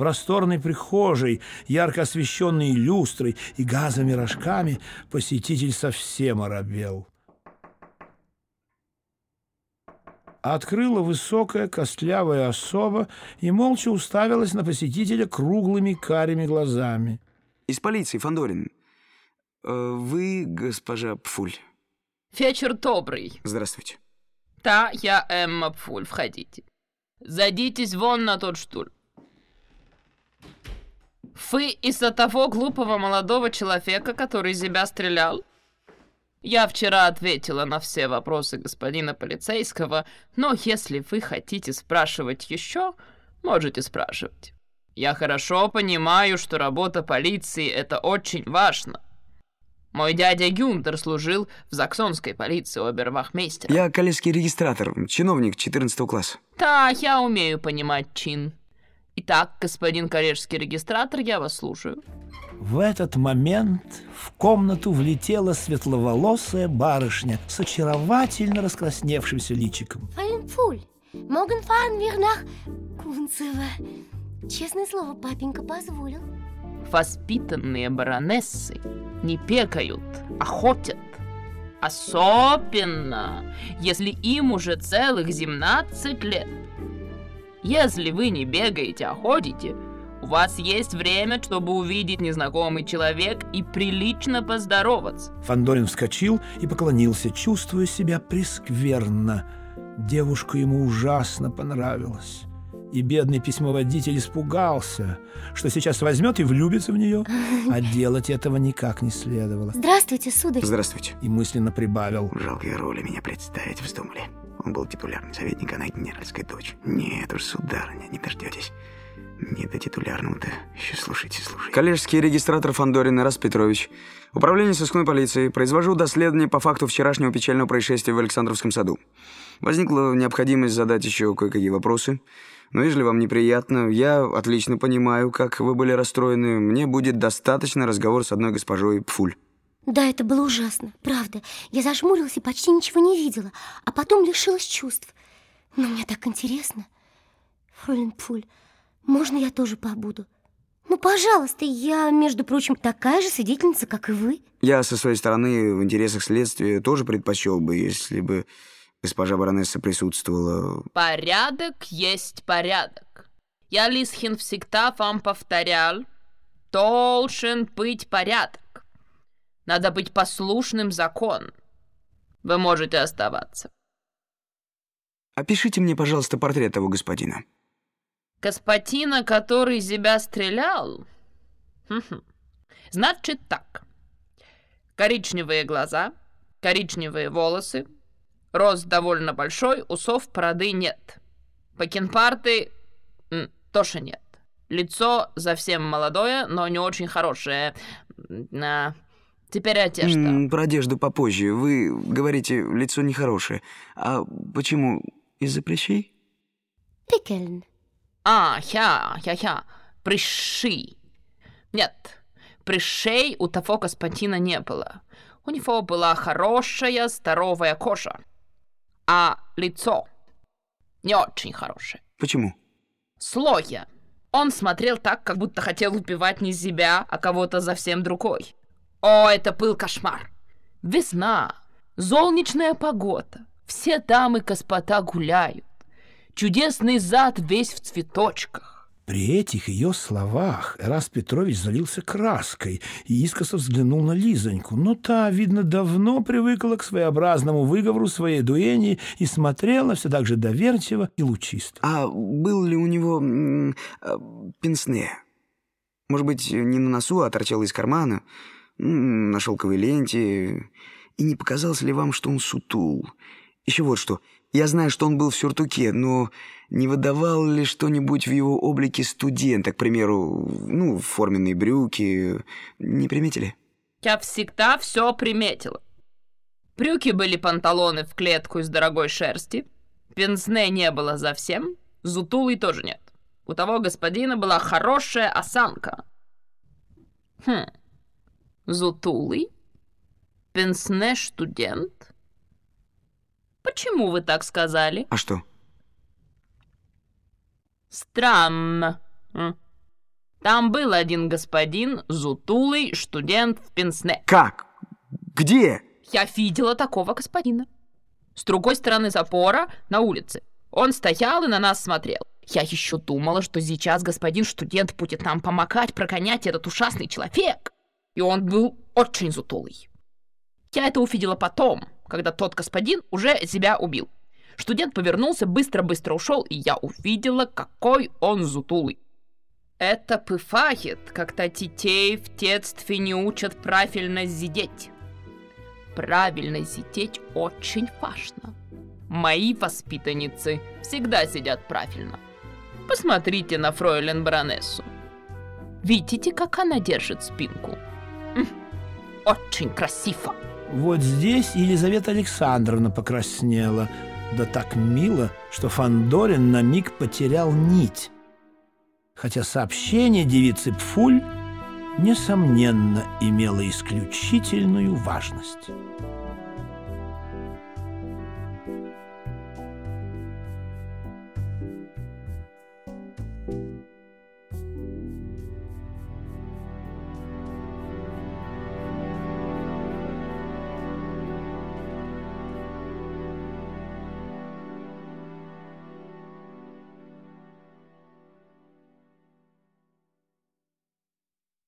просторной прихожей, ярко освещенной люстрой и газовыми рожками, посетитель совсем оробел. Открыла высокая костлявая особа и молча уставилась на посетителя круглыми карими глазами. Из полиции, Фандорин. Э, Вы, госпожа Пфуль. Вечер добрый. Здравствуйте. Да, я Эмма Пфуль, входите. Садитесь вон на тот стул. Вы из-за того глупого молодого человека, который себя стрелял? Я вчера ответила на все вопросы господина полицейского, но если вы хотите спрашивать еще, можете спрашивать. Я хорошо понимаю, что работа полиции — это очень важно. Мой дядя Гюнтер служил в заксонской полиции обервахмейстера. Я коллежский регистратор, чиновник 14 класса. Да, я умею понимать чин. Итак, господин коллежский регистратор, я вас слушаю. В этот момент в комнату влетела светловолосая барышня с очаровательно раскрасневшимся личиком. Morgen fahren wir nach Кунцево. Честное слово, папенька позволил. Воспитанные баронессы не пекают, охотят. Особенно, если им уже целых 17 лет. Если вы не бегаете, а ходите, у вас есть время, чтобы увидеть незнакомый человек и прилично поздороваться. Фандорин вскочил и поклонился, чувствуя себя прескверно. Девушка ему ужасно понравилась. И бедный письмоводитель испугался, что сейчас возьмет и влюбится в нее, а делать этого никак не следовало. Здравствуйте, сударь. Здравствуйте. И мысленно прибавил. Жалкие роли меня представить вздумали. Он был титулярный советник, она генеральская дочь. Нет уж, сударыня, не дождетесь. Не до титулярного-то. Еще слушайте, слушайте. Коллежский регистратор Фандорин Ирас Петрович. Управление сыскной полиции. Произвожу доследование по факту вчерашнего печального происшествия в Александровском саду. Возникла необходимость задать еще кое-какие вопросы. Но если вам неприятно, я отлично понимаю, как вы были расстроены. Мне будет достаточно разговор с одной госпожой Пфуль. Да, это было ужасно, правда. Я зажмурилась и почти ничего не видела, а потом лишилась чувств. Но мне так интересно. Фролин Пфуль, можно я тоже побуду? Ну, пожалуйста, я, между прочим, такая же свидетельница, как и вы. Я со своей стороны в интересах следствия тоже предпочел бы, если бы госпожа баронесса присутствовала. Порядок есть порядок. Я, Лисхин, всегда вам повторял, должен быть порядок. Надо быть послушным закон. Вы можете оставаться. Опишите мне, пожалуйста, портрет того господина. Господина, который себя стрелял? Хм-хм. Значит так. Коричневые глаза, коричневые волосы, рост довольно большой, усов породы нет. Бакенпарты тоже нет. Лицо совсем молодое, но не очень хорошее. Теперь одежда. М, Про одежду попозже. Вы говорите, лицо нехорошее. А почему? Из-за прыщей? Пикельн. А, я, я, я. Прыщи. Нет, прыщей у того господина не было. У него была хорошая, здоровая кожа. А лицо не очень хорошее. Почему? Слоя. Он смотрел так, как будто хотел убивать не себя, а кого-то совсем другой. О, это был кошмар. Весна, солнечная погода, все дамы господа гуляют. Чудесный зад весь в цветочках. При этих ее словах Эрас Петрович залился краской и искоса взглянул на Лизоньку. Но та, видно, давно привыкла к своеобразному выговору своей дуэни и смотрела все так же доверчиво и лучисто. А был ли у него э, пенсне? Может быть, не на носу, а торчал из кармана? На шелковой ленте? И не показалось ли вам, что он сутул? Еще вот что. Я знаю, что он был в сюртуке, но не выдавал ли что-нибудь в его облике студента, к примеру, ну, форменные брюки? Не приметили? Я всегда все приметила. Брюки были панталоны в клетку из дорогой шерсти. Пенсне не было совсем. Зутулы тоже нет. У того господина была хорошая осанка. Хм. Зутулый? Пенсне студент? Почему вы так сказали? А что? Странно. Там был один господин, зутулый, студент в Пенсне. Как? Где? Я видела такого господина. С другой стороны запора, на улице. Он стоял и на нас смотрел. Я еще думала, что сейчас господин студент будет нам помогать прогонять этот ужасный человек. И он был очень зутулый. Я это увидела потом, когда тот господин уже себя убил. Студент повернулся, быстро-быстро ушел, и я увидела, какой он зутулый. Это бывает, когда детей в детстве не учат правильно сидеть. Правильно сидеть очень важно. Мои воспитанницы всегда сидят правильно. Посмотрите на фройлен баронессу. Видите, как она держит спинку? Очень красиво. Вот здесь Елизавета Александровна покраснела. Да так мило, что Фандорин на миг потерял нить. Хотя сообщение девицы Пфуль, несомненно, имело исключительную важность.